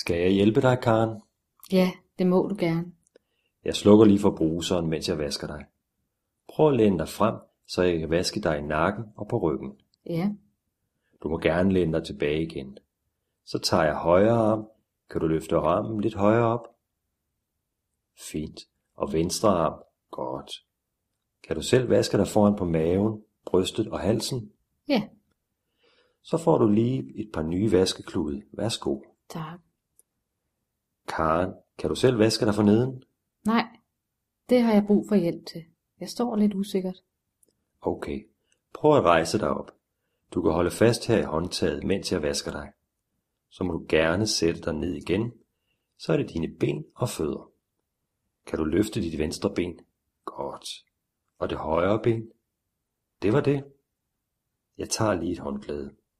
Skal jeg hjælpe dig, Karen? Ja, det må du gerne. Jeg slukker lige for bruseren, mens jeg vasker dig. Prøv at læne dig frem, så jeg kan vaske dig i nakken og på ryggen. Ja, Du må gerne læne dig tilbage igen. Så tager jeg højre arm. Kan du løfte armen lidt højere op? Fint. Og venstre arm. Godt. Kan du selv vaske dig foran på maven, brystet og halsen? ja, Så får du lige et par nye vaskeklude. Værsgo. tak. Karen, kan du selv vaske dig for neden? Nej, det har jeg brug for hjælp til. Jeg står lidt usikkert. Okay. Prøv at rejse dig op. Du kan holde fast her i håndtaget, mens jeg vasker dig. Så må du gerne sætte dig ned igen. Så er det dine ben og fødder. Kan du løfte dit venstre ben? Godt. Og det højre ben? Det var det. Jeg tager lige et håndklæde.